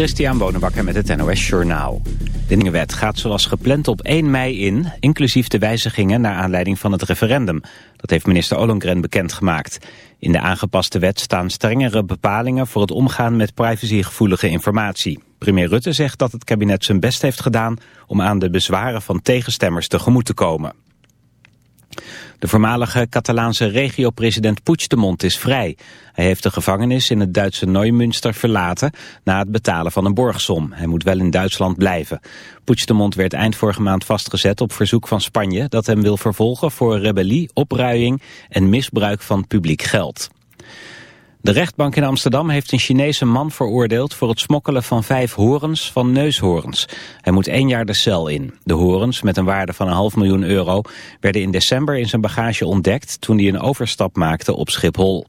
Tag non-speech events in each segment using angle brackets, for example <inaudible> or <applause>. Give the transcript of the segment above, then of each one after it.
Christian Bonenbakker met het NOS Journaal. De nieuwe wet gaat zoals gepland op 1 mei in, inclusief de wijzigingen naar aanleiding van het referendum. Dat heeft minister Ollongren bekendgemaakt. In de aangepaste wet staan strengere bepalingen voor het omgaan met privacygevoelige informatie. Premier Rutte zegt dat het kabinet zijn best heeft gedaan om aan de bezwaren van tegenstemmers tegemoet te komen. De voormalige Catalaanse regio-president Puigdemont is vrij. Hij heeft de gevangenis in het Duitse Neumünster verlaten na het betalen van een borgsom. Hij moet wel in Duitsland blijven. Puigdemont werd eind vorige maand vastgezet op verzoek van Spanje dat hem wil vervolgen voor rebellie, opruiing en misbruik van publiek geld. De rechtbank in Amsterdam heeft een Chinese man veroordeeld voor het smokkelen van vijf horens van neushoorns. Hij moet één jaar de cel in. De horens, met een waarde van een half miljoen euro, werden in december in zijn bagage ontdekt toen hij een overstap maakte op Schiphol.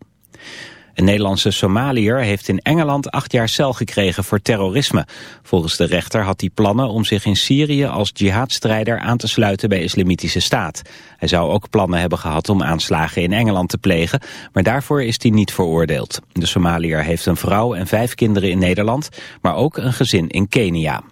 Een Nederlandse Somaliër heeft in Engeland acht jaar cel gekregen voor terrorisme. Volgens de rechter had hij plannen om zich in Syrië als jihadstrijder aan te sluiten bij Islamitische Staat. Hij zou ook plannen hebben gehad om aanslagen in Engeland te plegen, maar daarvoor is hij niet veroordeeld. De Somaliër heeft een vrouw en vijf kinderen in Nederland, maar ook een gezin in Kenia.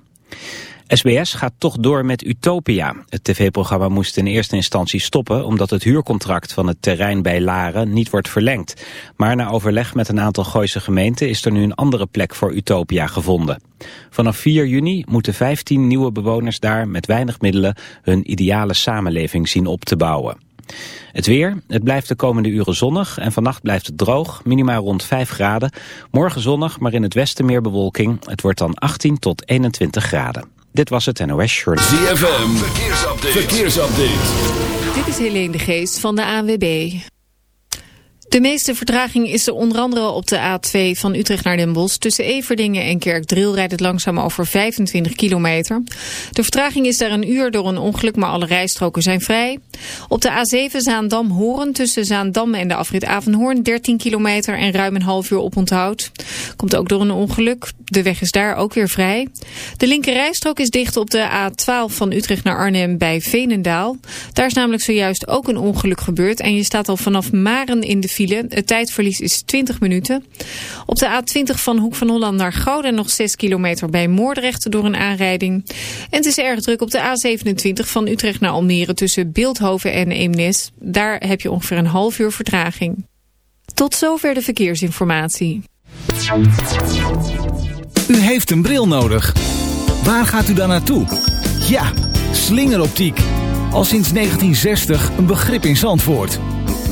SBS gaat toch door met Utopia. Het tv-programma moest in eerste instantie stoppen... omdat het huurcontract van het terrein bij Laren niet wordt verlengd. Maar na overleg met een aantal Gooise gemeenten... is er nu een andere plek voor Utopia gevonden. Vanaf 4 juni moeten 15 nieuwe bewoners daar met weinig middelen... hun ideale samenleving zien op te bouwen. Het weer, het blijft de komende uren zonnig en vannacht blijft het droog, minimaal rond 5 graden. Morgen zonnig, maar in het westen meer bewolking. Het wordt dan 18 tot 21 graden. Dit was het NOS Short. ZFM, verkeersupdate. verkeersupdate. Dit is Helene de Geest van de ANWB. De meeste vertraging is er onder andere op de A2 van Utrecht naar Den Bosch. Tussen Everdingen en Kerkdriel rijdt het langzaam over 25 kilometer. De vertraging is daar een uur door een ongeluk, maar alle rijstroken zijn vrij. Op de A7 Zaandam-Horen tussen Zaandam en de afrit Avenhoorn 13 kilometer en ruim een half uur op onthoud. Komt ook door een ongeluk. De weg is daar ook weer vrij. De linker rijstrook is dicht op de A12 van Utrecht naar Arnhem bij Veenendaal. Daar is namelijk zojuist ook een ongeluk gebeurd en je staat al vanaf Maren in de het tijdverlies is 20 minuten. Op de A20 van Hoek van Holland naar Gouda nog 6 kilometer bij Moordrecht door een aanrijding. En het is erg druk op de A27 van Utrecht naar Almere tussen Beeldhoven en Eemnes. Daar heb je ongeveer een half uur vertraging. Tot zover de verkeersinformatie. U heeft een bril nodig. Waar gaat u dan naartoe? Ja, slingeroptiek. Al sinds 1960 een begrip in Zandvoort.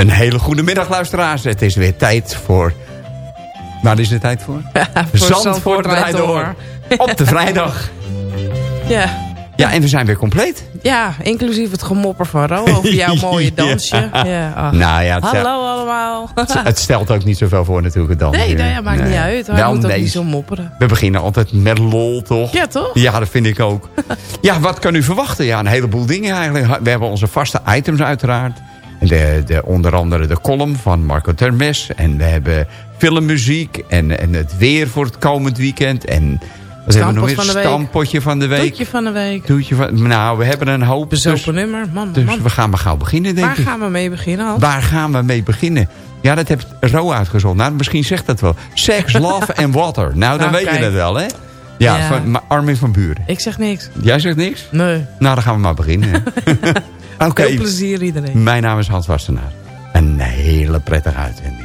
Een hele goede middag, luisteraars. Het is weer tijd voor... Waar is het tijd voor? <laughs> voor Zandvoort, Zandvoort draait door. <laughs> Op de vrijdag. Ja. Ja, en we zijn weer compleet. Ja, inclusief het gemopper van Ro over jouw <laughs> mooie dansje. ja. Nou ja, het, Hallo allemaal. het stelt ook niet zoveel voor natuurlijk, het dansen. Nee, nee, maakt niet uit. Hij Wel, moet ook nee. niet zo mopperen. We beginnen altijd met lol, toch? Ja, toch? Ja, dat vind ik ook. ja, wat kan u verwachten? Ja, een heleboel dingen eigenlijk. We hebben onze vaste items uiteraard. De, de, onder andere de column van Marco Termes. En we hebben filmmuziek. En, en het weer voor het komend weekend. En wat hebben we nog week. Stampotje van de week. Toetje van de week. Toetje van, nou, we hebben een hoop. Dus, nummer. Man, dus man. we gaan maar gauw beginnen, denk Waar ik. gaan we mee beginnen, Hans? Waar gaan we mee beginnen? Ja, dat heeft Ro uitgezocht. Nou, misschien zegt dat wel. Sex, <laughs> love and water. Nou, dan Nou, weet je het wel, hè? Ja, Ja. Van, Armin van Buren. Ik zeg niks. Jij zegt niks? Nee. Nou, dan gaan we maar beginnen. <laughs> Oké, Veel plezier iedereen. mijn naam is Hans Wassenaar. Een hele prettige uitzending.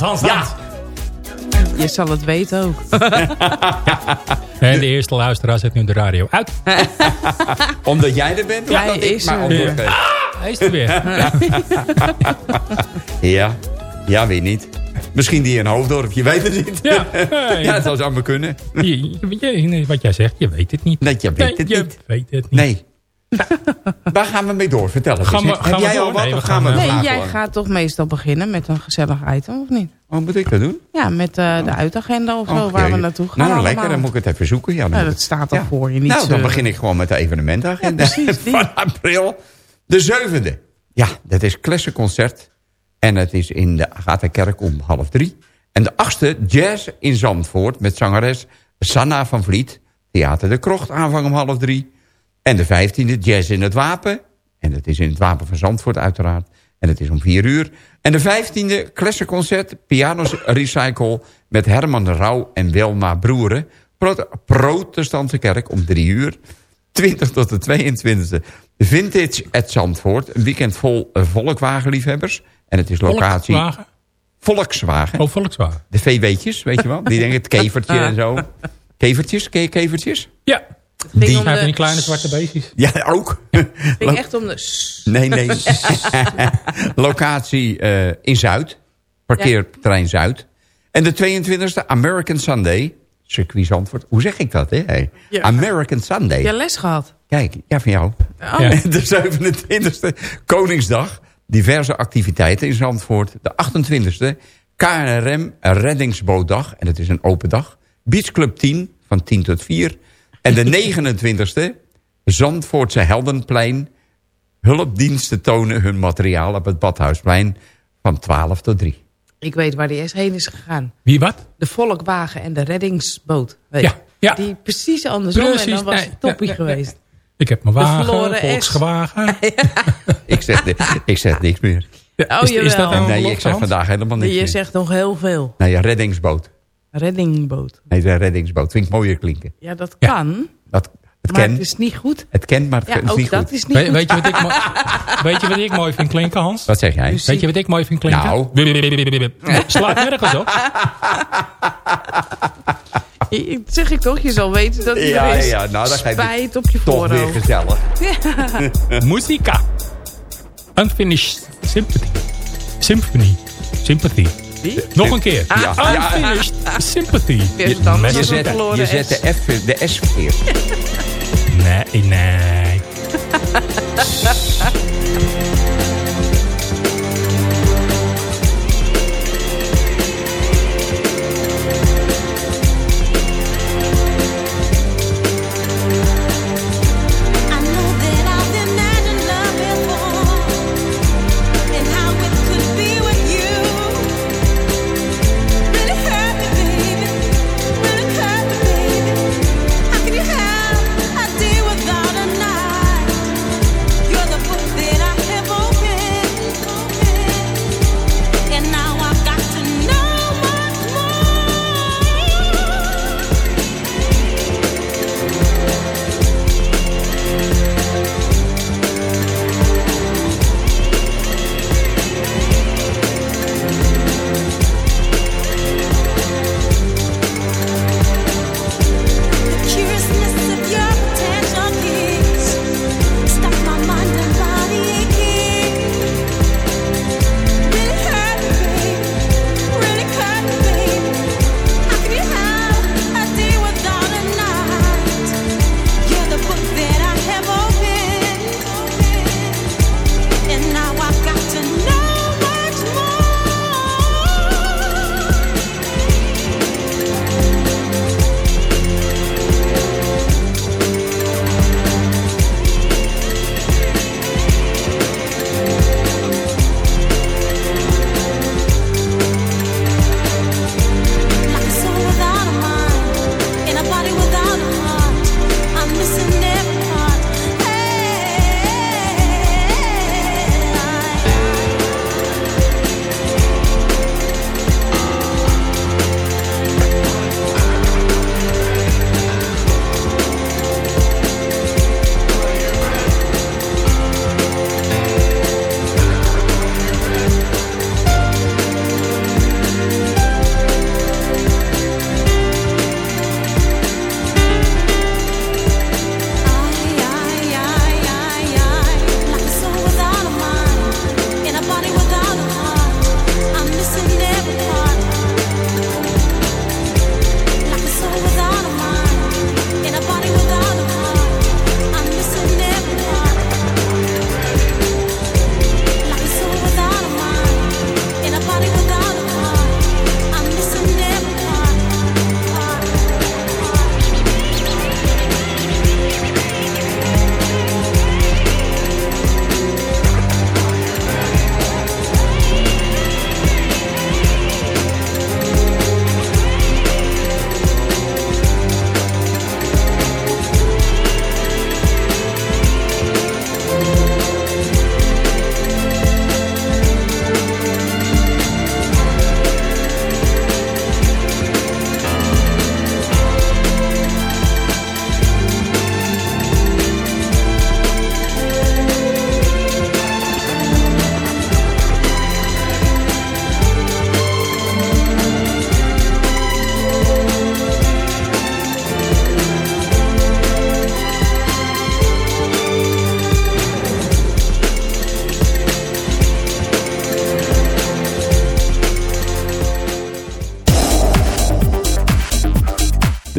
Hans, Hans. Je zal het weten ook. <laughs> En de eerste luisteraar zet nu de radio uit. <laughs> Omdat jij er bent? of Hij dat ik is maar er. ondergeef? Hij is er weer. <laughs> Ja, ja, weet niet. Misschien die in Hoofddorp, je weet het niet. Ja, Ja, het zou zomaar kunnen. Je- je- je- wat jij zegt, je weet het niet. Nee, je weet het je niet. weet het niet. Nee. Waar gaan we mee door? Vertel eens. Gaan we- Heb gaan we jij al door? wat Nee, we of gaan we gaan, het Nee, jij gaat toch meestal beginnen met een gezellig item, of niet? Oh, moet ik dat doen? Ja, met eh, de uitagenda of zo, Och, waar we naartoe gaan Nou, allemaal. lekker. Dan moet ik het even zoeken. Ja, Nou, dat staat al Ja. voor je. Niet nou, dan zeuren. begin ik gewoon met de evenementagenda Ja, precies, <laughs> van april. De zevende. Ja, dat is Klessenconcert. En het is in de Agatha-kerk om half drie. En de achtste, Jazz in Zandvoort... met zangeres Sanna van Vliet. Theater de Krocht, aanvang om half drie. En de vijftiende, Jazz in het Wapen. En dat is in het Wapen van Zandvoort uiteraard. En het is om vier uur. En de vijftiende, Klessenconcert, Pianos Recycle... met Herman de Rauw en Wilma Broeren. Pro- Protestantse kerk om drie uur. 20 tot de 22e. Vintage at Zandvoort. Een weekend vol eh, volkwagenliefhebbers. En het is locatie... Volkwagen? Volkswagen. Oh, Volkswagen. De VW'tjes, weet je wel. Die denken het kevertje en zo. <laughs> Kevertjes, ken je kevertjes? Ja. Ging Die om zijn de- van die kleine zwarte beestjes. Ja, ook. <laughs> Het ging echt om de... <laughs> Nee, nee. <laughs> Locatie eh, in Zuid. Parkeerterrein Zuid. En de 22e, American Sunday. Circuit Zandvoort. Hoe zeg ik dat, hè? Hey. Ja. American Sunday. Ja, les gehad. Kijk, ja, van jou. Oh. Ja. De 27e, Koningsdag. Diverse activiteiten in Zandvoort. De 28e, KNRM Reddingsbootdag. En het is een open dag. Beach Club 10 van 10 tot 4. En de 29e, Zandvoortse Heldenplein. Hulpdiensten tonen hun materiaal op het Badhuisplein van 12 tot 3. Ik weet waar die eerst heen is gegaan. Wie wat? De volkwagen en de reddingsboot. Weet Ja, ja. Die precies andersom en Precies, dan was nee, het toppie ja, ja, ja. geweest. Ik heb mijn wagen. Volkswagen. <laughs> Ik zeg, ik zeg niks meer. Ja, Oh, is, is dat Nee, ik zeg vandaag helemaal niks Je meer. zegt nog heel veel. Nee, ja, reddingsboot. Reddingboot. Nee, de reddingsboot. Vind ik mooier klinken. Ja, dat Ja. kan. Dat, het Maar kent, het is niet goed. het kent, maar het Ja, is ook niet dat goed. is niet We- goed. weet, je wat ik mooi, <laughs> weet je wat ik mooi vind klinken, Hans? Wat zeg jij? Weet je wat ik mooi vind klinken? Nou. <laughs> Slaat nergens op. <laughs> Je- zeg ik toch, je zal weten dat het Ja, er is. ja, nou, dan ga je Spijt op je Toch weer voorhoofd. gezellig. Muzika. Unfinished Sympathy. Symphony. Sympathy. Wie? Nog een keer. Ja, ja. Unfinished Sympathy. Met- dat Je een zet, je zet de, F, de S verkeerd. Nee, nee. <laughs>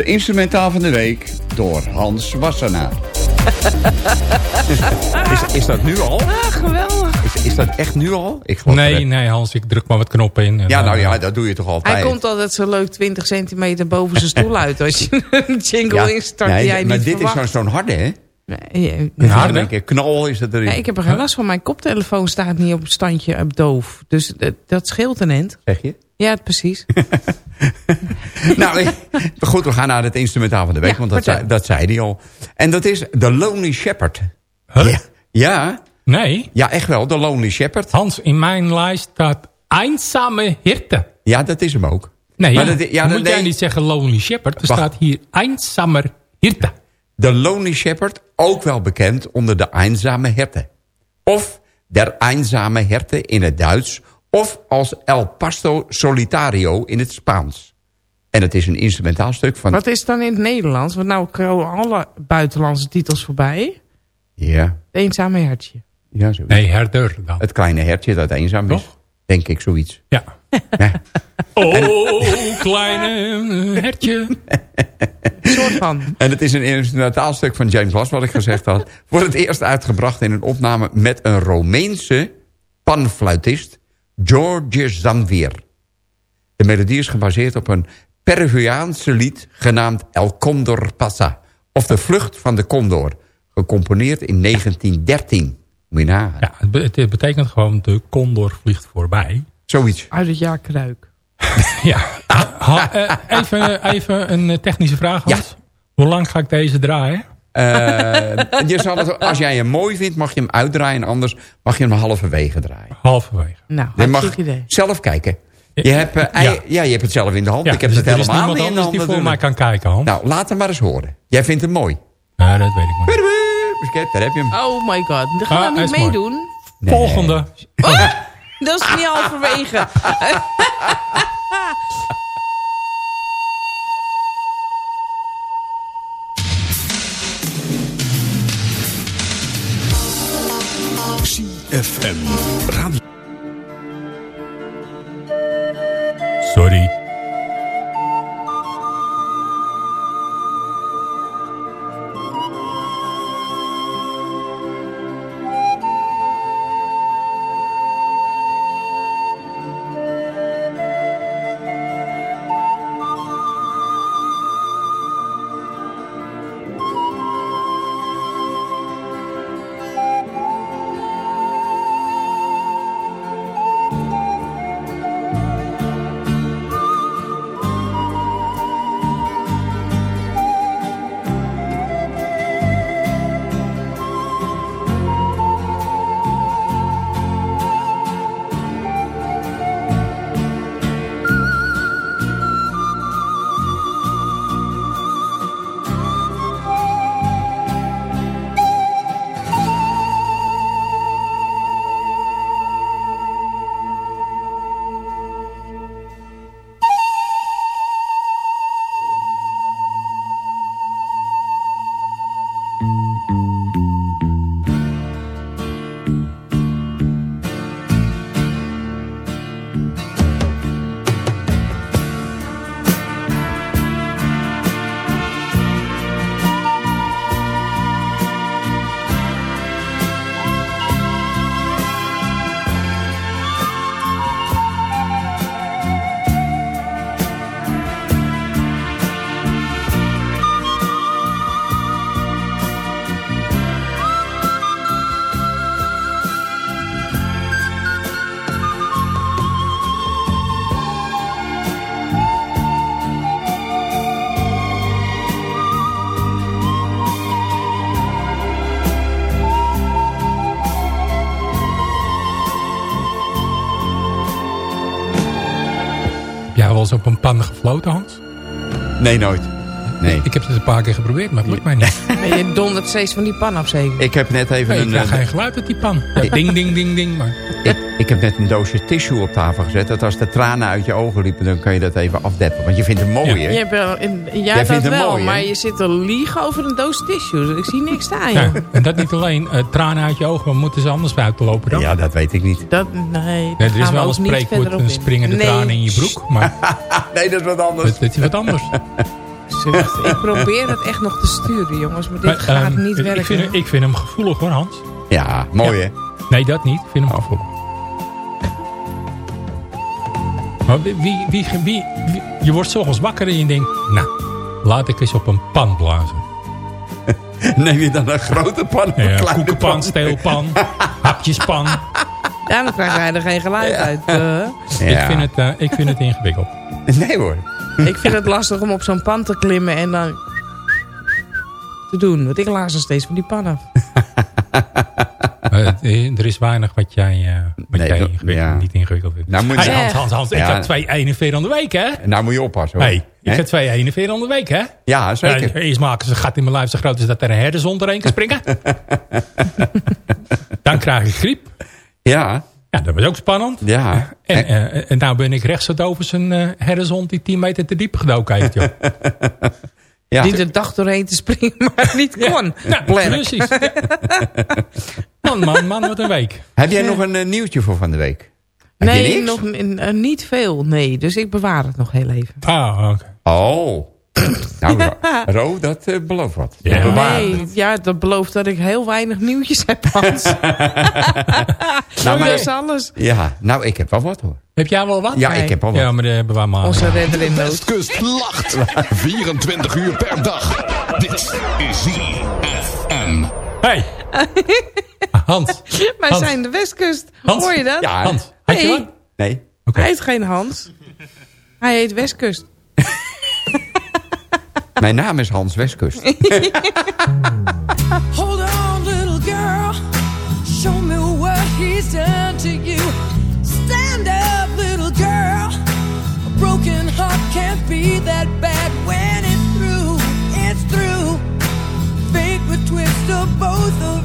instrumentaal van de week door Hans Wassenaar. <laughs> is, is dat nu al? Ah, geweldig. Is, is dat echt nu al? Ik geloof Nee, nee Hans, ik druk maar wat knoppen in. en Ja, nou ja, eh, dat doe je toch altijd? Hij komt altijd zo leuk 20 centimeter boven zijn stoel <laughs> uit. Als je een jingle Ja, instart nee, die jij maar niet dit is zo'n zo'n harde, hè? Nee, eh, Een harde? Een keer knal is het erin. nee, ik heb er geen last van. Mijn koptelefoon staat niet op een standje op doof. Dus dat, dat scheelt een end. Zeg je? Ja, precies. <laughs> nou, goed, we gaan naar het instrumentaal van de week. Ja, want dat zei, dat zei hij al. En dat is The Lonely Shepherd. Huh? Ja, ja, Nee, ja, echt wel. The Lonely Shepherd. Hans, in mijn lijst staat Einsame Hirte. Ja, dat is hem ook. Nee, Maar ja, dat- ja, moet jij niet zeggen Lonely Shepherd. Er Wacht. staat hier Einsamer Hirte. The Lonely Shepherd, ook wel bekend onder de Einsame Herte. Of Der Einsame Herte in het Duits. Of als El Pasto Solitario in het Spaans. En het is een instrumentaal stuk van... Wat is het dan in het Nederlands? Want nou komen alle buitenlandse titels voorbij. Ja, Het eenzame hertje. ja zo. Nee, herder dan. Het kleine hertje dat eenzaam is. Toch? Denk ik zoiets. Ja. Ja. Oh, kleine hertje. Een soort van. En het is een instrumentaal stuk van James Last, wat ik gezegd had. Voor het eerst uitgebracht in een opname met een Romeinse panfluitist, George Zanvier. De melodie is gebaseerd op een Peruviaanse lied genaamd El Condor Pasa. Of de vlucht van de condor. Gecomponeerd in 1913. Moet je nagaan. Ja, het betekent gewoon de condor vliegt voorbij. Zoiets. Uit het jaar Kruik. <laughs> Ja. Ha- eh, even, even een eh, technische vraag, Hans. Hoe lang ga ik deze draaien? Eh, je zal het, <laughs> als jij hem mooi vindt, mag je hem uitdraaien. Anders mag je hem halverwege draaien. Halverwege. Nou, Je mag idee. zelf kijken. Je hebt, Ja. ja. je hebt het zelf in de hand. Ja, ik heb dus het helemaal niet in de anders hand. die voor mij kan kijken, Hans. Nou, laat hem maar eens horen. Jij vindt hem mooi. Ja, dat weet ik maar. Kijk, Daar heb je hem. Oh my god. Dan ga Ah, je hij niet meedoen. Volgende. <laughs> Dat is niet <laughs> halverwege. CFM Radio. Sorry. Heb gefloten, Hans? Nee, nooit. Nee. Ik heb het een paar keer geprobeerd, maar het lukt mij niet. <laughs> Maar je dondert steeds van die pan af zeker. Ik heb net even Nee, ik een, krijg eh, geen geluid uit die pan. <laughs> Ja, ding, ding, ding, ding. Maar ik, ik heb net een doosje tissue op tafel gezet. Dat als de tranen uit je ogen liepen, dan kan je dat even afdeppen. Want je vindt hem mooi, hè? Je hebt wel, in- ja, Jij dat vindt hem wel. mooi, maar je zit te liegen over een doos tissues. Ik zie niks staan, ja, en dat niet alleen. eh, tranen uit je ogen, maar moeten ze anders buiten lopen dan? Ja, dat weet ik niet. Dat, nee, Nee, er is wel een spreekwoord, een in. springende nee, tranen in je broek. Maar <laughs> Nee, dat is wat anders. dat, dat is wat anders. <laughs> Zucht. Ik probeer het echt nog te sturen, jongens. Maar dit Maar, gaat ehm, niet ik werken. Vind, ik vind hem gevoelig hoor, Hans. Ja, mooi Ja. hè? Nee, dat niet. Ik vind hem gevoelig. Maar wie, wie, wie, wie- wie- je wordt s'ochtends wakker en je denkt... Nou, laat ik eens op een pan blazen. <laughs> Neem je dan een grote pan of een Ja, kleine koekenpan, pan? steelpan, <laughs> hapjespan. Ja, dan krijg jij er geen geluid uit. eh. Ik, vind het, eh, ik vind het ingewikkeld. Nee hoor. ik vind het lastig om op zo'n pan te klimmen en dan te doen. Want ik laat ze steeds van die pan af. Maar <laughs> het- eh, er is weinig wat jij, eh, wat Nee, jij dat- ingewikkeld, ja. niet ingewikkeld vindt. Nou, moet je- Hey, Hans, Hans, Hans. Ik heb twee 41 de week, hè? Nou moet je oppassen hoor. Hey, ik heb twee 41 de week, hè? Ja, zeker. Ja, eerst maken ze gat in mijn lijf zo groot is dat er een herdershond erheen kan springen. <laughs> Dan krijg ik griep. Ja, Ja, dat was ook spannend. ja. En, eh, en nou ben ik rechts over zijn eh herdershond die 10 meter te diep gedoken heeft, joh. <laughs> ja. Die er dacht doorheen te springen, <laughs> maar niet kon. Ja, precies. Ja. <laughs> Man, man, man, wat een week. Heb jij nog een eh, nieuwtje voor van de week? Heb je Nee, nog, n- eh, niet veel. Nee, dus ik bewaar het nog heel even. Ah, oké. Oh. Nou, Ro, Ro, dat eh, belooft wat. Ja. Nee, ja, dat belooft dat ik heel weinig nieuwtjes heb, Hans. <laughs> Nou, maar- dat is alles. Ja, nou, ik heb wel wat hoor. Heb jij wel wat? Ja, Nee. ik heb wel wat. Ja, maar dat hebben we maar. Onze redder in nood. Westkust lacht. <laughs> 24 uur per dag. Dit is ZFM. Hey. <laughs> Hans. Wij Hans. zijn de Westkust. Hans. Hoor je dat? Ja, Hans. Had je wat? Nee. Oké. Hij heet geen Hans. Hij heet Westkust. <laughs> Mijn naam is Hans Westkust. <laughs> Hold on, little girl. Show me what he's done to you. Stand up, little girl. A broken heart can't be that bad when it's through. It's through. Fate would twist of both of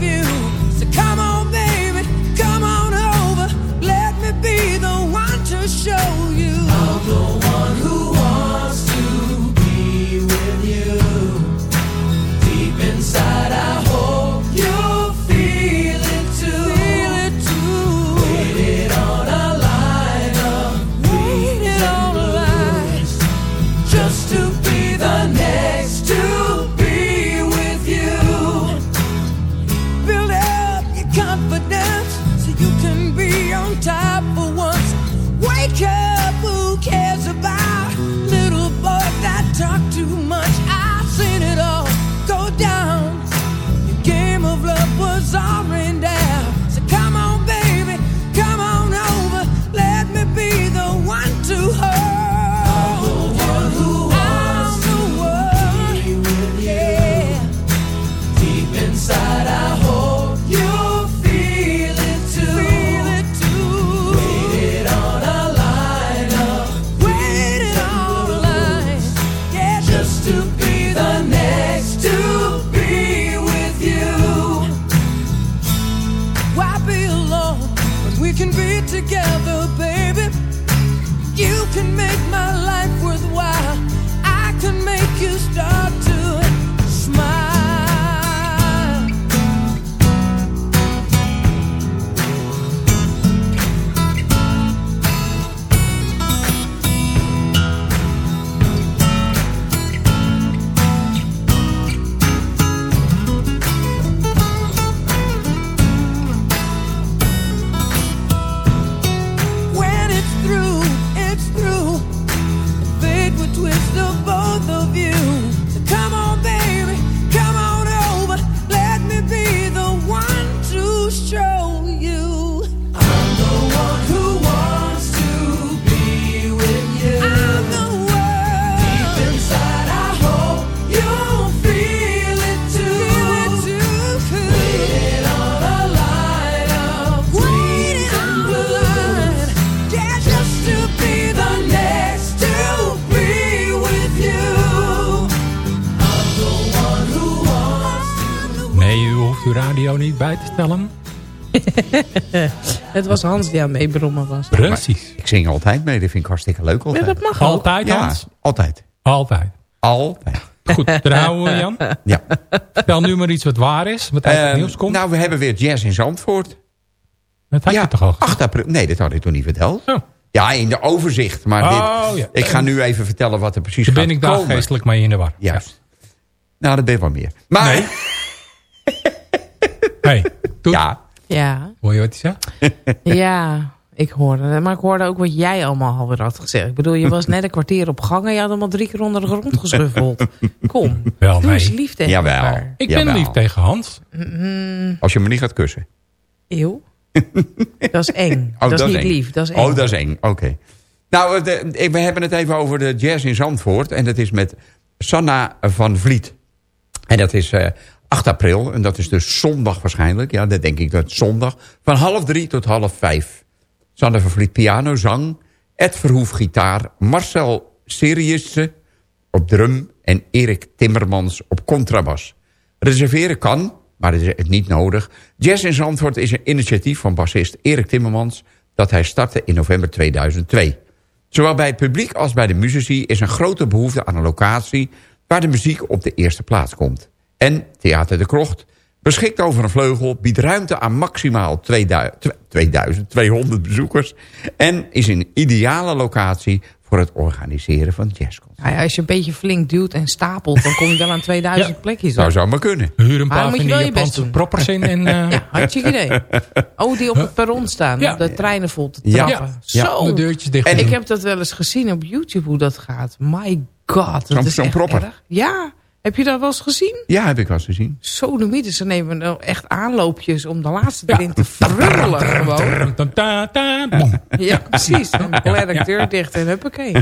stellen. <laughs> Het was Hans die aan meebrommen was. Precies. Ik zing altijd mee, dat vind ik hartstikke leuk Ja, altijd. dat mag ook. Altijd, Ja, Hans? altijd. Altijd. Altijd. Goed, <laughs> daar houden we, Jan. Ja. Vertel nu maar iets wat waar is. Wat uit het Ehm, nieuws komt. nou, we hebben weer jazz in Zandvoort. dat had ja, je toch al gezegd? 8 april. Nee, dat had ik toen niet verteld. Oh. Ja, in de overzicht. Maar Oh, dit, ja. ik ga nu even vertellen wat er precies gaat ben ik daar komen. geestelijk mee in de war. Juist. Nou, dat ben je wel meer. Maar, Nee. <laughs> Hey, Toet, ja, Ja, hoor je wat hij <laughs> ja, ik hoorde het. Maar ik hoorde ook wat jij allemaal alweer had gezegd. Ik bedoel, je was net een kwartier op gang en je had allemaal drie keer onder de grond geschuffeld. Kom, Wel, doe eens nee. lief tegen Jawel. elkaar. Ik Jawel. ben lief tegen Hans. als je me niet gaat kussen. Eeuw. Dat is eng. <laughs> Oh, dat is niet eng. lief, dat is eng. Oh, dat is eng. Oké. Nou, eh, de- ik- we hebben het even over de jazz in Zandvoort. En dat is met Sanna van Vliet. En dat is eh 8 april. En dat is dus zondag waarschijnlijk. Ja, dat denk ik dat het zondag. Van half drie tot half vijf. Sanna van Vliet piano, zang. Ed Verhoef gitaar. Marcel Siriusse op drum. En Erik Timmermans op contrabas. Reserveren kan, maar het is niet nodig. Jazz in Zandvoort is een initiatief van bassist Erik Timmermans... dat hij startte in november 2002. Zowel bij het publiek als bij de muzici is een grote behoefte aan een locatie... waar de muziek op de eerste plaats komt. En Theater de Krocht beschikt over een vleugel... biedt ruimte aan maximaal 2000, 2000 200 bezoekers... en is een ideale locatie voor het organiseren van jazzconcerten. Nou ja, als je een beetje flink duwt en stapelt, dan kom je wel aan <laughs> 2000 Ja. plekjes. Zou hoor. zo maar kunnen. Huur een paar van je die je Japanse proppers in. <laughs> En, eh, Ja, hartstikke idee. <laughs> Oh, die op het perron staan, Ja. de treinen vol te trappen. Ja. Zo. de deurtjes dicht. En Ik heb dat wel eens gezien op YouTube, hoe dat gaat. My god, dat Zo'n- is zo'n echt propper. erg. Ja, heb je dat wel eens gezien? Ja, heb ik wel eens gezien. Zo de mythe, ze nemen nou echt aanloopjes om de laatste erin te frullen <laughs> gewoon. Ja, precies. Dan klerk ik deur dicht en huppakee.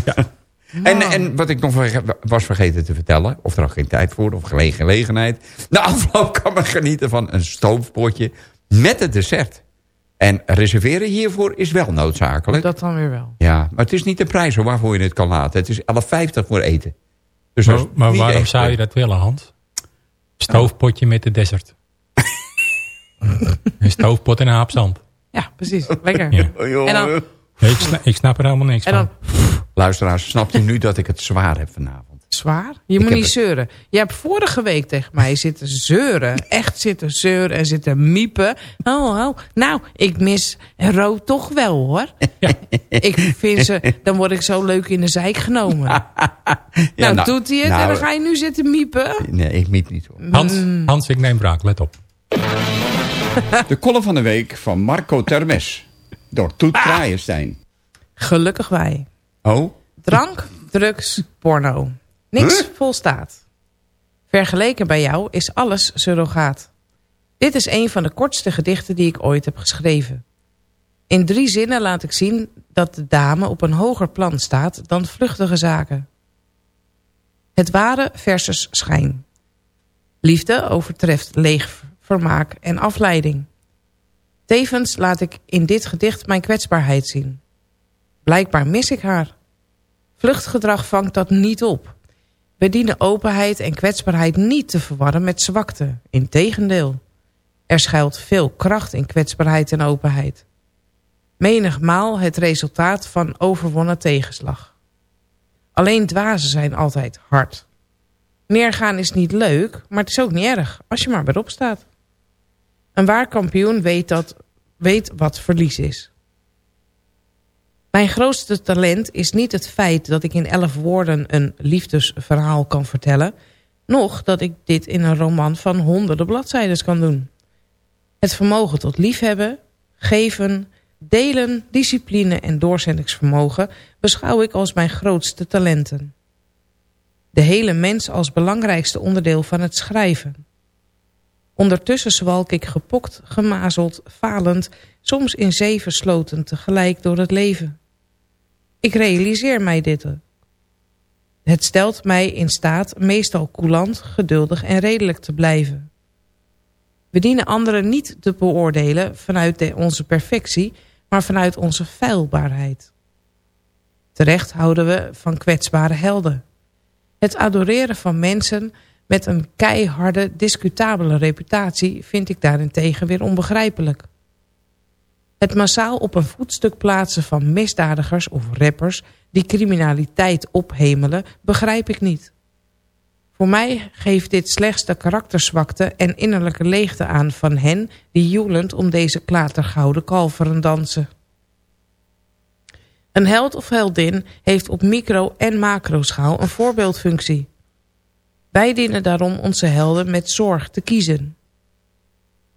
En, en wat ik nog was vergeten te vertellen... of er al geen tijd voor of geen gelegenheid... na afloop kan men genieten van een stoofpotje met het dessert. En reserveren hiervoor is wel noodzakelijk. Dat dan weer wel. Ja, maar het is niet de prijs hoor, waarvoor je het kan laten. Het is 11,50 voor eten. Dus Maar, waarom echt, zou je dat willen, Hans? Stoofpotje met de desert. <laughs> een stoofpot en een haap zand. Ja, precies. Lekker. Ja. En dan- Nee, ik, snap, ik snap er helemaal niks En dan van. Luisteraars, snapt u nu dat ik het zwaar heb vanavond? Zwaar. Je moet niet het- zeuren. Je hebt vorige week tegen mij zitten zeuren. Echt zitten zeuren en zitten miepen. Oh, oh. Nou, ik mis Ro toch wel hoor. Ik vind ze, dan word ik zo leuk in de zijk genomen. Ja, nou, doet hij het nou, en dan ga je nu zitten miepen. Nee, ik miep niet hoor. Hans, Hans, ik neem wraak, let op. <laughs> De column van de week van Marco Termes. Door Toet Kraaienstein. Gelukkig wij. Oh, Drank, drugs, porno. Niks volstaat. Vergeleken bij jou is alles surrogaat. Dit is een van de kortste gedichten die ik ooit heb geschreven. In drie zinnen laat ik zien dat de dame op een hoger plan staat dan vluchtige zaken. Het ware versus schijn. Liefde overtreft leeg vermaak en afleiding. Tevens laat ik in dit gedicht mijn kwetsbaarheid zien. Blijkbaar mis ik haar. Vluchtgedrag vangt dat niet op. We dienen openheid en kwetsbaarheid niet te verwarren met zwakte. Integendeel. Er schuilt veel kracht in kwetsbaarheid en openheid. Menigmaal het resultaat van overwonnen tegenslag. Alleen dwazen zijn altijd hard. Neergaan is niet leuk, maar het is ook niet erg, als je maar weer opstaat. Een waar kampioen weet, dat, weet wat verlies is. Mijn grootste talent is niet het feit dat ik in elf woorden een liefdesverhaal kan vertellen... noch dat ik dit in een roman van honderden bladzijden kan doen. Het vermogen tot liefhebben, geven, delen, discipline en doorzettingsvermogen... beschouw ik als mijn grootste talenten. De hele mens als belangrijkste onderdeel van het schrijven. Ondertussen zwalk ik gepokt, gemazeld, falend... soms in zeven sloten tegelijk door het leven. Ik realiseer mij dit. Het stelt mij in staat meestal coulant, geduldig en redelijk te blijven. We dienen anderen niet te beoordelen vanuit onze perfectie, maar vanuit onze feilbaarheid. Terecht houden we van kwetsbare helden. Het adoreren van mensen met een keiharde, discutabele reputatie vind ik daarentegen weer onbegrijpelijk. Het massaal op een voetstuk plaatsen van misdadigers of rappers die criminaliteit ophemelen, begrijp ik niet. Voor mij geeft dit slechts de karakterzwakte en innerlijke leegte aan van hen die joelend om deze klatergouden kalveren dansen. Een held of heldin heeft op micro- en macroschaal een voorbeeldfunctie. Wij dienen daarom onze helden met zorg te kiezen.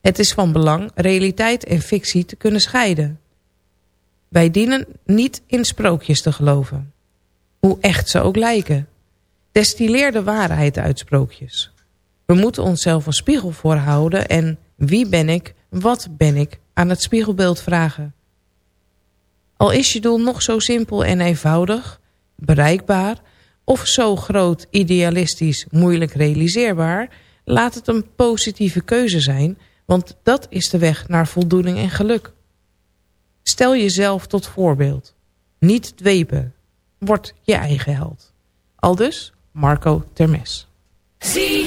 Het is van belang realiteit en fictie te kunnen scheiden. Wij dienen niet in sprookjes te geloven. Hoe echt ze ook lijken. Destilleer de waarheid uit sprookjes. We moeten onszelf een spiegel voorhouden en wie ben ik, wat ben ik aan het spiegelbeeld vragen. Al is je doel nog zo simpel en eenvoudig, bereikbaar of zo groot, idealistisch, moeilijk realiseerbaar, laat het een positieve keuze zijn, want dat is de weg naar voldoening en geluk. Stel jezelf tot voorbeeld. Niet dwepen. Word je eigen held. Aldus Marco Termes. If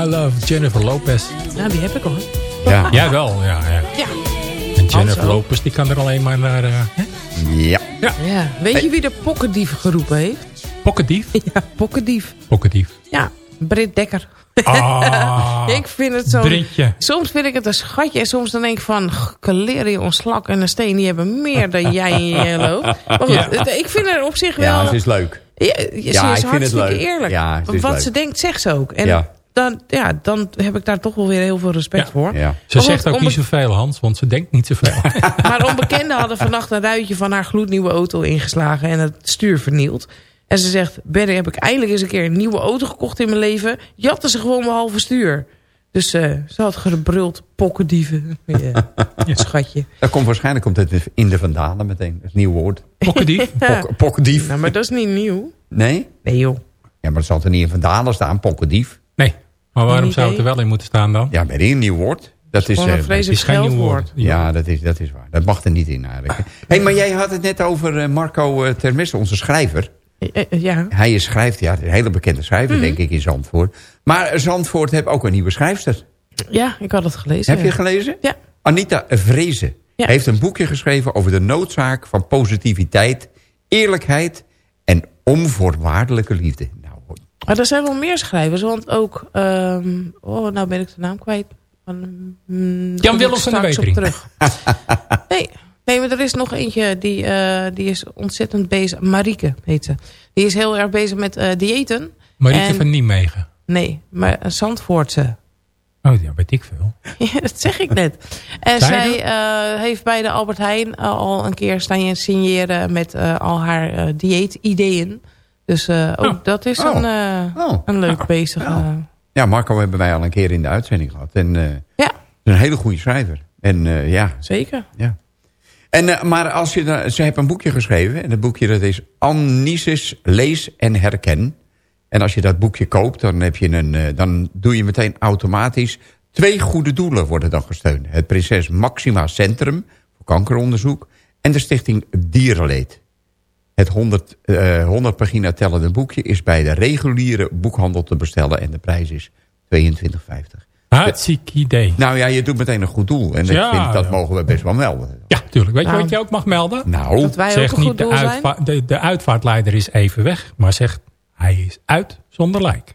My Love, Jennifer Lopez. Nou, die heb ik al. Ja. Jij wel, ja. ja. Ja. En Jennifer Also. Lopez, die kan er alleen maar naar... eh? Ja. ja. Weet je wie de pokkendief geroepen heeft? Pokkendief? <laughs> Ja, pokkendief. Pokkendief. Ja, Britt Dekker. Ah, <laughs> ik vind het zo... Britje. Soms vind ik het een schatje en soms dan denk ik van... Kalerie, ontslak en een steen, die hebben meer dan <laughs> jij in je loop. Maar goed, Ja. ik vind er op zich wel... Ja, ze is leuk. Ja, ze Ja, is ik vind het hartstikke leuk. eerlijk. Ja, Wat leuk. ze denkt, zegt ze ook. En Ja. Dan, ja, dan heb ik daar toch wel weer heel veel respect Ja. voor. Ja. Ze zegt ook niet zoveel, Hans, want ze denkt niet zoveel. <laughs> Maar onbekenden hadden vannacht een ruitje van haar gloednieuwe auto ingeslagen en het stuur vernield. En ze zegt, Berry, heb ik eindelijk eens een keer een nieuwe auto gekocht in mijn leven. Jatten ze gewoon mijn halve stuur. Dus eh, ze had gebruld, pokkendieven. <laughs> Ja, schatje. Dat komt waarschijnlijk komt het in de Vandalen meteen. Dat is een nieuw woord. Pokkendief. <laughs> Pok, pokkendief. Nou, maar dat is niet nieuw. Nee? Nee joh. Ja, maar dat zal er niet in Vandalen staan, pokkendief. Nee, maar waarom zou het er wel in moeten staan dan? Ja, je een nieuw woord? Dat is, een eh, vreselijk is geen nieuw woord. Ja, dat is, dat is waar. Dat mag er niet in eigenlijk. hey, maar jij had het net over eh, Marco uh, Termesse, onze schrijver. Eh, eh, Ja. Hij is schrijft, ja, een hele bekende schrijver, Mhm. denk ik, in Zandvoort. Maar Zandvoort heeft ook een nieuwe schrijfster. ja, ik had het gelezen. Heb je gelezen? Ja. Anita Vrezen Ja. heeft een boekje geschreven over de noodzaak van positiviteit, eerlijkheid en onvoorwaardelijke liefde. Maar er zijn wel meer schrijvers, want ook... ehm, oh, nou ben ik de naam kwijt. Van, mm, Jan kom Willem ik van de Wetering. terug. <laughs> nee, nee, maar er is nog eentje die, eh, die is ontzettend bezig. Marieke heet ze. Die is heel erg bezig met eh diëten. Marieke En- van Nijmegen. Nee, maar een Zandvoortse. Oh, ja, weet ik veel. <laughs> Ja, dat zeg ik net. En zij eh, heeft bij de Albert Heijn al een keer staan signeren met al haar dieetideeën. Dus eh, ook Oh. dat is Oh. een, eh, Oh. een leuk bezig. eh, Ja, Marco hebben wij al een keer in de uitzending gehad. En ja, een hele goede schrijver. En ja, zeker. ja. En, maar als je dan, ze heeft een boekje geschreven. En dat boekje dat is Annisis Lees en Herken. En als je dat boekje koopt, dan, heb je een, dan doe je meteen automatisch... twee goede doelen worden dan gesteund. Het Prinses Maxima Centrum voor kankeronderzoek... en de stichting Dierenleed. Het 100, eh 100 pagina tellende boekje is bij de reguliere boekhandel te bestellen... en de prijs is 22,50. Hartstikke idee. Nou ja, je doet meteen een goed doel. En Ja, ik vind, dat ja. mogen we best wel melden. Ja, tuurlijk. Weet je Nou. wat je ook mag melden? Nou, Dat wij ook zeg een goed niet de, zijn. de, de uitvaartleider is even weg. Maar zegt hij is uit zonder lijk.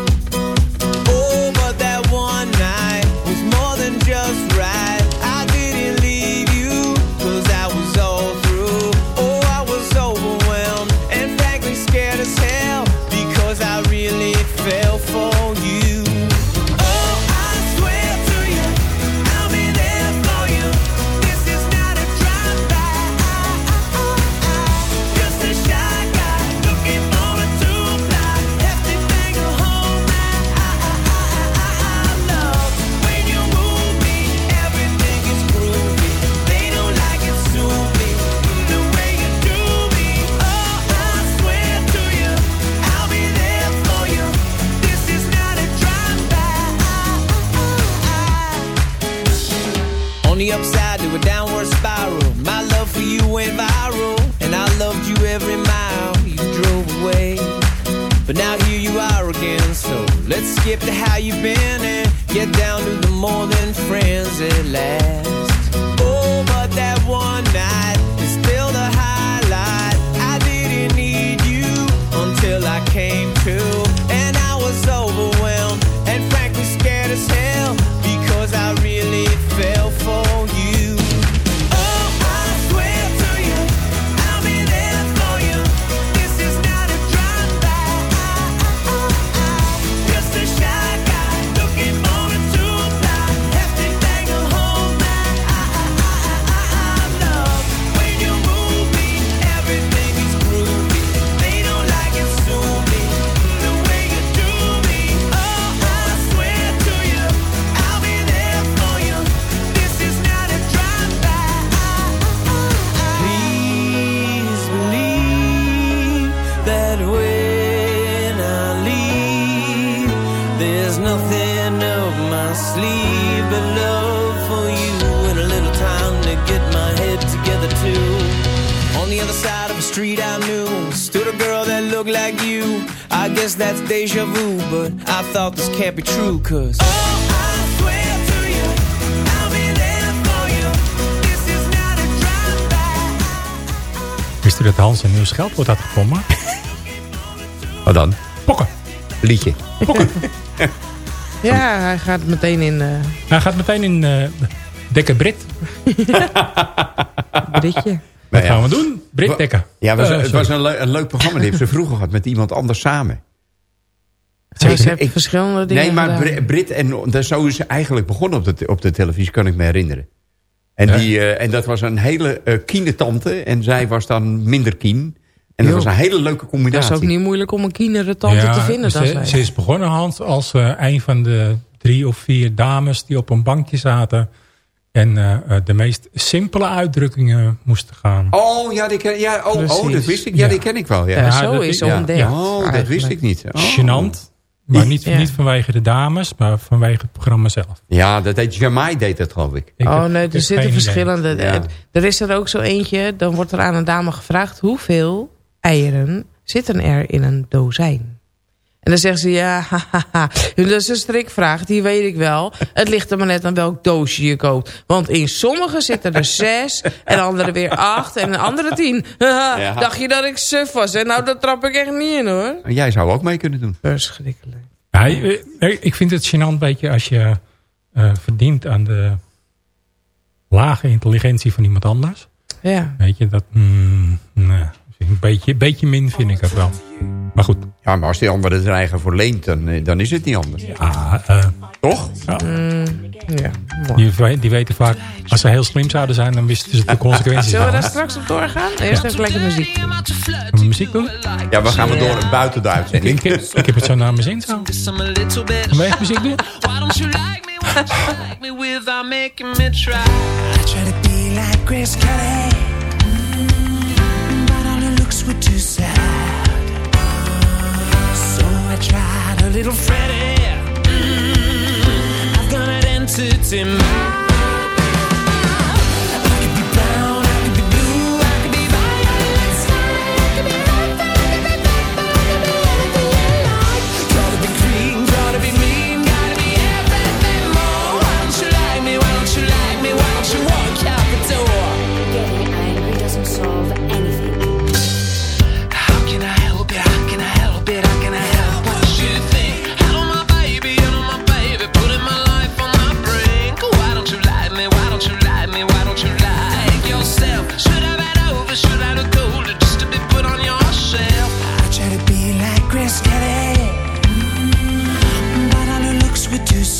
skip to how you've been And get down to the more than friends at last thought this can't be true, cause. Oh, I swear to you, I'll be there for you. This is not a drive-by. wist u dat Hans een nieuw scheldwoord had gevonden? <laughs> Wat dan? Pokken. Liedje. <laughs> Ja, hij gaat meteen in eh Hij gaat meteen in eh Dekker Brit. <laughs> Britje. Wat gaan we doen? Brit dekken. Ja, het was, Eh, het was een, le- een leuk programma. Die heeft ze vroeger gehad met iemand anders samen. Ik- heeft ik- verschillende dingen Nee, maar gedaan. Brit, en dat is zo is ze eigenlijk begonnen op de, op de televisie, kan ik me herinneren. En, Ja. die, eh, en dat was een hele eh kiene tante en zij was dan minder kien. En dat Jo. was een hele leuke Dat combinatie. is ook niet moeilijk om een kindere tante Ja, te vinden. Ze, ze is begonnen, Hans, als eh, een van de drie of vier dames die op een bankje zaten. En de meest simpele uitdrukkingen moesten gaan. Oh, ja, die ken, ja oh, oh, dat wist ik. Ja, Ja. die ken ik wel. Ja. Ja, Ja, zo dat- is ze ja. ontdekt. Ja. Oh, dat wist ik niet. Oh. Maar <laughs> niet, Ja. niet vanwege de dames, maar vanwege het programma zelf. Ja, dat deed Jamai deed dat geloof ik. Ik oh heb- nee, er zitten verschillende. Ja. Er is er ook zo eentje, dan wordt er aan een dame gevraagd... hoeveel eieren zitten er in een dozijn? En dan zegt ze, ja, <laughs> hahaha. Dat is een strikvraag, die weet ik wel. Het ligt er maar net aan welk doosje je koopt. Want in sommige zitten er zes, en andere weer acht, en een andere tien. <laughs> Haha, Ja. Dacht je dat ik suf was? En nou, dat trap ik echt niet in, hoor. En Jij zou ook mee kunnen doen. Verschrikkelijk. Ja, ik vind het gênant een beetje als je eh, verdient aan de lage intelligentie van iemand anders. Ja. Weet je, dat... mm, nee, een beetje, beetje min vind ik het wel. Maar goed. Ja, maar als die andere er eigen voor leent, dan, eh, dan is het niet anders. Ja, eh, Toch? Mm, ja. mooi. die, we- die weten vaak... Als ze heel slim zouden zijn, dan wisten ze de <laughs> consequenties Zullen we daar straks op doorgaan? Eerst even lekker muziek. Gaan we muziek doen? Ja, we gaan we door buiten de uitzending. Ik, heb- ik heb het zo naar mijn zin zo. Gaan we echt muziek doen? Why don't you like me? Why don't you like me without making me try? I try to be like Grace Kelly, little Freddie. Mm, I've got an entity mind.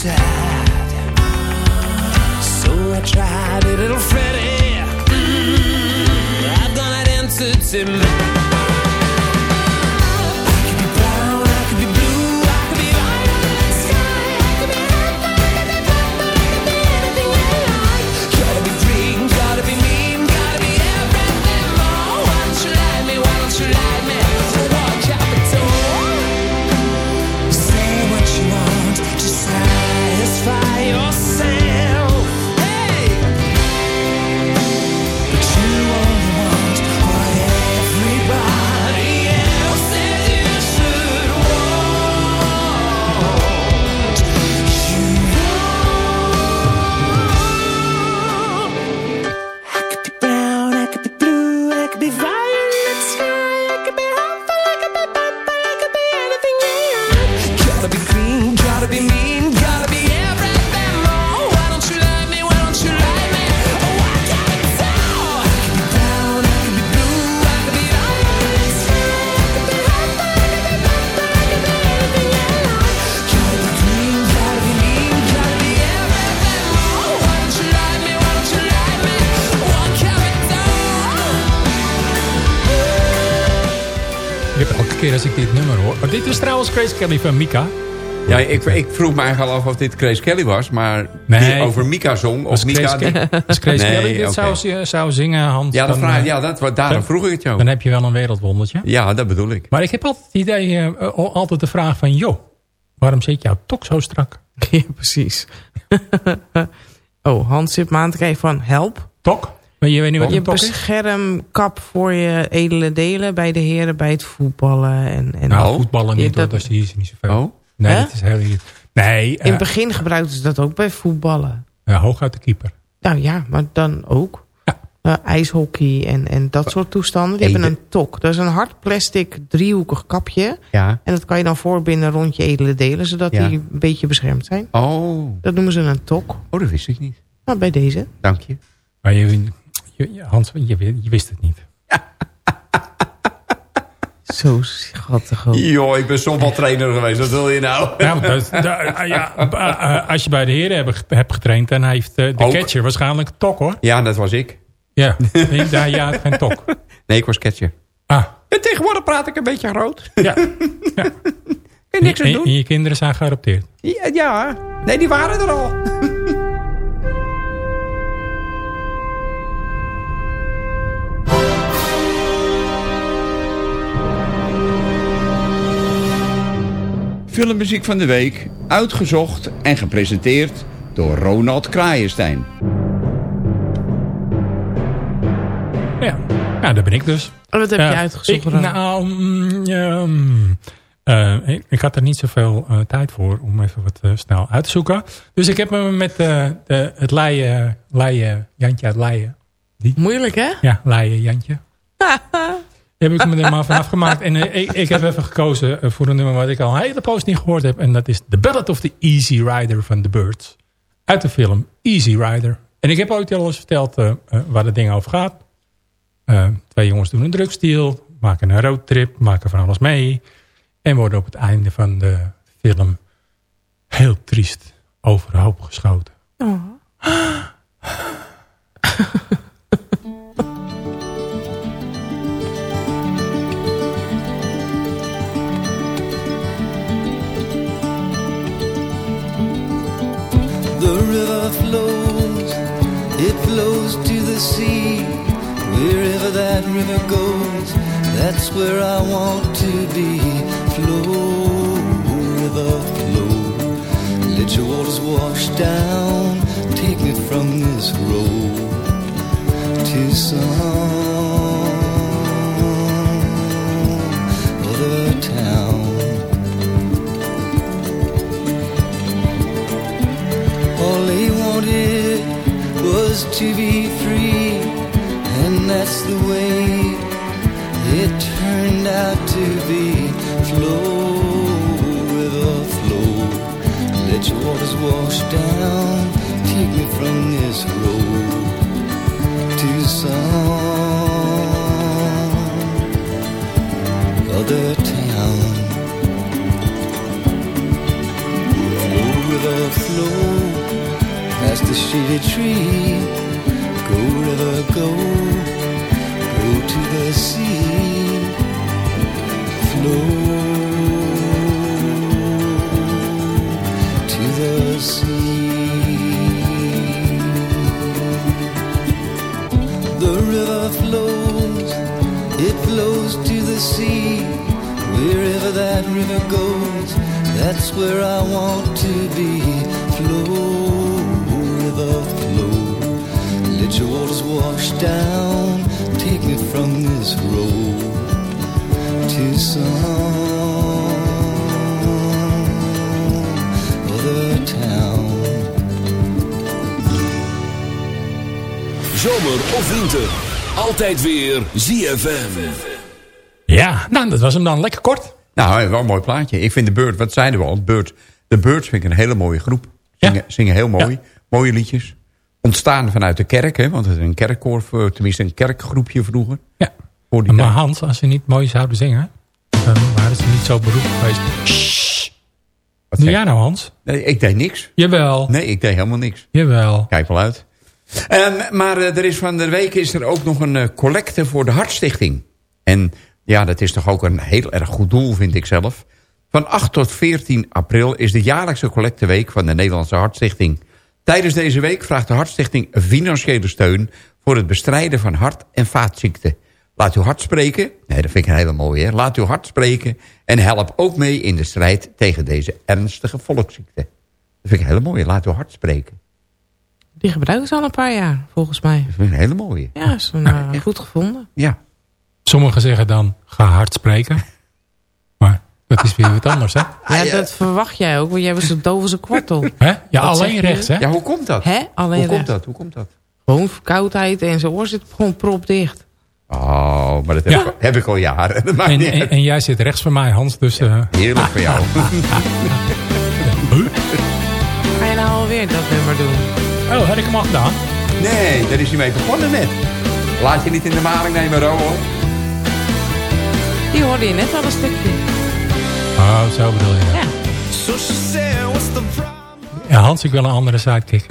So I tried a little Freddie. Mm, I've got an entertainment. Gotta Grace Kelly van Mika. Ja, ik, ik vroeg me eigenlijk af of dit Grace Kelly was, maar Nee. die over Mika zong. Of Mika Grace, die- Kelly, als Grace Nee, Kelly dit zou, zou zingen, Hans, Ja, dat dan, vraag, eh, ja dat, daarom vroeg ik het jou. dan heb je wel een wereldwondertje. Ja, dat bedoel ik. Maar ik heb altijd het idee, eh, altijd de vraag van... joh, waarom zit jouw tok zo strak? <laughs> Ja, precies. <laughs> oh, Hans zit me aan te kijken van help. Tok? Maar je weet niet wat Je is? voor je edele delen bij de heren bij het voetballen. En, en Nou, voetballen niet, dat- je niet zoveel. Oh? Nee, dat is heel... Nee, In eh, het begin gebruikten ze dat ook bij voetballen. ja, hooguit de keeper. Nou ja, maar dan ook. eh, ijshockey en, en dat soort toestanden. Die hebben een tok. Dat is een hard plastic driehoekig kapje. Ja. En dat kan je dan voorbinden rond je edele delen, zodat Ja. die een beetje beschermd zijn. Oh. Dat noemen ze een tok. Oh, dat wist ik niet. Nou, bij deze. Dank je. Maar je- Hans, je, je wist het niet. <laughs> Zo schattig ook. Joh, ik ben softbaltrainer geweest. Wat wil je nou? Ja, dat- dat- <laughs> ja, eh, eh, als je bij de heren hebt, hebt getraind, dan heeft eh, de Ook. catcher waarschijnlijk tok hoor. Ja, dat was ik. Ja, <laughs> nee, daar ja, het geen tok. Nee, ik was catcher. Ah, En tegenwoordig praat ik een beetje groot. ja. En niks aan En, doen. en je kinderen zijn geadopteerd. Ja, ja. Nee, die waren er al. Filmmuziek van de week, uitgezocht en gepresenteerd door Ronald Kraaienstein. Ja, ja daar ben ik dus. Wat heb Ja, je uitgezocht? Ik, nou, mm, mm, eh, ik, ik had er niet zoveel eh, tijd voor om even wat eh, snel uit te zoeken. Dus ik heb me met eh, de, het Leien, Leien, Jantje uit Leien. Moeilijk, hè? Ja, Leien, Jantje. <laughs> Heb ik me er maar vanaf gemaakt. En eh, ik, ik heb even gekozen eh, voor een nummer wat ik al een hele poos niet gehoord heb. En dat is The Ballad of the Easy Rider van The Birds. Uit de film Easy Rider. En ik heb ooit al eens verteld eh, waar het ding over gaat. Twee jongens doen een drugsdeal. Maken een roadtrip. Maken van alles mee. En worden op het einde van de film heel triest overhoop geschoten. Oh. <gasps> <laughs> river goes, that's where I want to be. Flow, river, flow. Let your waters wash down, take me from this road to some other town. All they wanted was to be free, that's the way it turned out to be. Flow, river, flow. Let your waters wash down, take me from this road to some other town. Flow, river, flow past the shady tree. Go, river, go, to the sea. Flow to the sea. The river flows, it flows to the sea. Wherever that river goes, that's where I want to be. Flow, river, flow. Let your waters wash down, take me from this road to some other town. Zomer of winter, altijd weer ZFM. Ja, nou, dat was hem dan. Lekker kort. Nou, wel een mooi plaatje. Ik vind de Bird, wat zeiden we al? Bird, de Birds vind ik een hele mooie groep. Zingen, zingen heel mooi. Mooie liedjes. Ontstaan vanuit de kerk, hè, want het is een kerkkoor, tenminste een kerkgroepje vroeger. Ja. Voor die Maar. Hans, als ze niet mooi zouden zingen, dan waren ze niet zo beroemd geweest. Wat Doe jij nou, Hans? Nee, ik deed niks. Jawel. Nee, ik deed helemaal niks. Jawel. Kijk wel uit. Ehm, maar eh, er is van de week is er ook nog een eh, collecte voor de Hartstichting. En ja, dat is toch ook een heel erg goed doel, vind ik zelf. Van 8 tot 14 april is de jaarlijkse collecteweek van de Nederlandse Hartstichting. Tijdens deze week vraagt de Hartstichting financiële steun... voor het bestrijden van hart- en vaatziekten. Laat uw hart spreken. Nee, dat vind ik een hele mooie. Hè? Laat uw hart spreken. En help ook mee in de strijd tegen deze ernstige volksziekte. Dat vind ik een hele mooie. Laat uw hart spreken. Die gebruiken ze al een paar jaar, volgens mij. Dat vind ik een hele mooie. Ja, is een, eh, goed gevonden. Ja. Sommigen zeggen dan, ga hard spreken. Dat is weer wat anders, hè? Ja, dat verwacht jij ook, want jij was zo doof als een kwartel. Hè? Ja, alleen rechts, hè? Ja, hoe komt dat? Hè? Alleen Hoe komt rechts. dat? Hoe komt dat? Gewoon verkoudheid en zijn oor zit gewoon propdicht. Oh, maar dat heb, Ja. ik, heb ik al jaren. Dat maakt En, niet en, jij zit rechts van mij, Hans. Dus, eh, Heerlijk voor jou. <laughs> Ga je nou alweer dat nummer doen? oh, had ik hem al gedaan? Nee, daar is hij mee begonnen net. Laat je niet in de maling nemen, Roel. Die hoorde je net al een stukje. Oh, zo bedoel je. Ja. So she said, what's the problem? Ja, Hans, ik wil een andere sidekick. <laughs>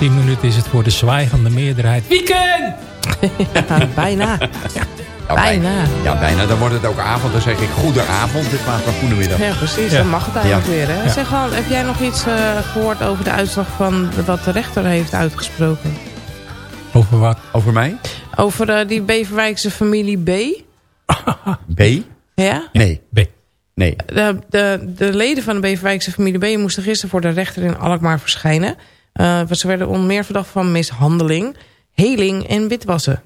10 minuten is het voor de zwijgende meerderheid. Weekend! <laughs> Ja, bijna. Ja, Bijna. Ja, bijna. Dan wordt het ook avond. Dan zeg ik goede avond. Dit maakt van goedemiddag. Ja, precies. Ja. Dan mag het eigenlijk Ja. weer. Hè? Ja. Zeg gewoon, heb jij nog iets eh, gehoord over de uitslag van wat de rechter heeft uitgesproken? Over wat? Over mij? Over eh, die Beverwijkse familie B? <laughs> B? Ja? Nee. B. Nee. De, de, de leden van de Beverwijkse familie B moesten gisteren voor de rechter in Alkmaar verschijnen. Eh, ze werden onder meer verdacht van mishandeling, heling en witwassen.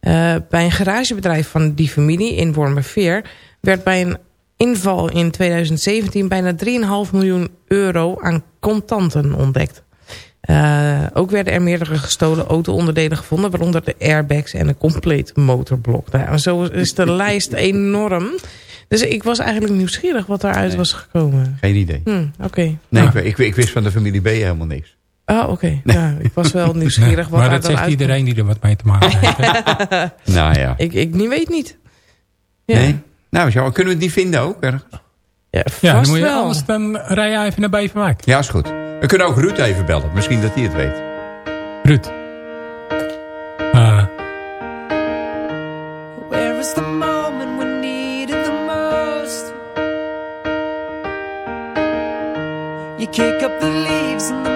Eh, bij een garagebedrijf van die familie in Wormerveer werd bij een inval in 2017 bijna 3,5 miljoen euro aan contanten ontdekt. Eh, ook werden er meerdere gestolen auto-onderdelen gevonden... waaronder de airbags en een compleet motorblok. Nou, zo is de <laughs> lijst enorm. Dus ik was eigenlijk nieuwsgierig wat daaruit Nee. was gekomen. Geen idee. Hm, Oké. Nee, Nou, ik, ik, ik wist van de familie B helemaal niks. Ah, oké. Ja, ik was wel <laughs> nieuwsgierig wat maar dat dan zegt uitkomt. iedereen die er wat mee te maken <laughs> heeft. Nou ja. Ik, ik niet, weet niet. Ja, Nee? Nou, zo, kunnen we het niet vinden ook? ergens? ja ja, vast dan moet je wel. anders dan rij je even naar Beverwijk. Ja, is goed. We kunnen ook Ruud even bellen. Misschien dat hij het weet. Ruud. Eh, Where is the moment we need it the most? You kick up the leaves and the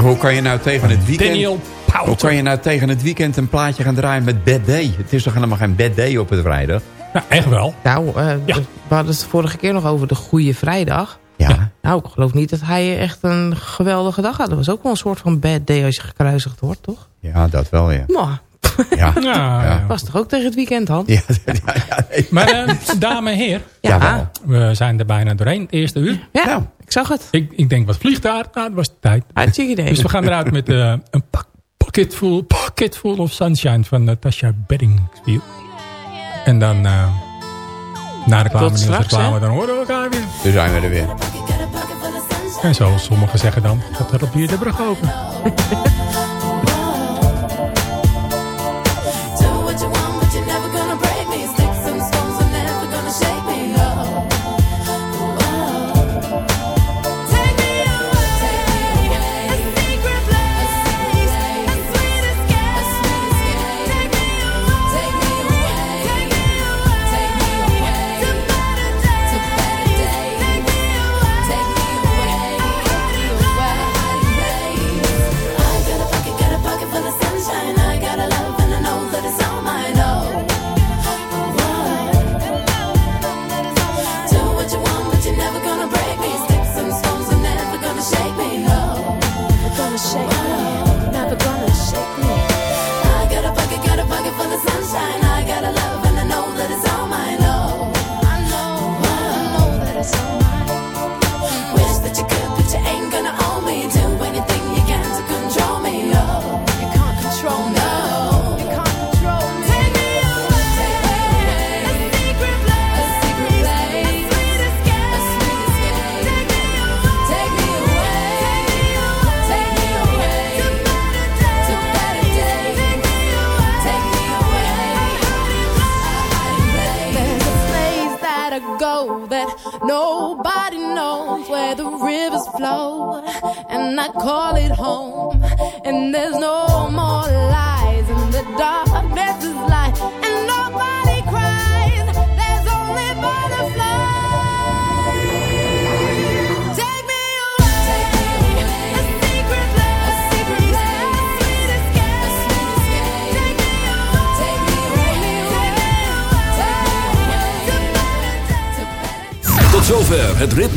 Hoe kan je nou tegen het weekend... Hoe kan je nou tegen het weekend een plaatje gaan draaien met Bad Day? Het is toch helemaal geen Bad Day op het vrijdag? Ja, echt wel. Nou, eh, we hadden het vorige keer nog over de Goede Vrijdag. Ja. Nou, ik geloof niet dat hij echt een geweldige dag had. Dat was ook wel een soort van bad day als je gekruisigd wordt, toch? Ja, dat wel, ja. Maar <laughs> Ja. ja. Was toch ook tegen het weekend, Han? Ja, <laughs> ja, nee. Maar eh, dames en heren, ja, we zijn er bijna doorheen, het eerste uur. Ja, ik zag het. Ik, ik denk, wat vliegt daar? Nou, dat was de tijd. Ah, idee. Dus we gaan eruit met eh, een pocketful, pocket, full, of sunshine van Natasha Bedingfield. En dan uh, na de reclame, we reclame, dan horen we elkaar weer. Dus zijn we er weer. En zoals sommigen zeggen dan, gaat er op hier de brug open. <laughs>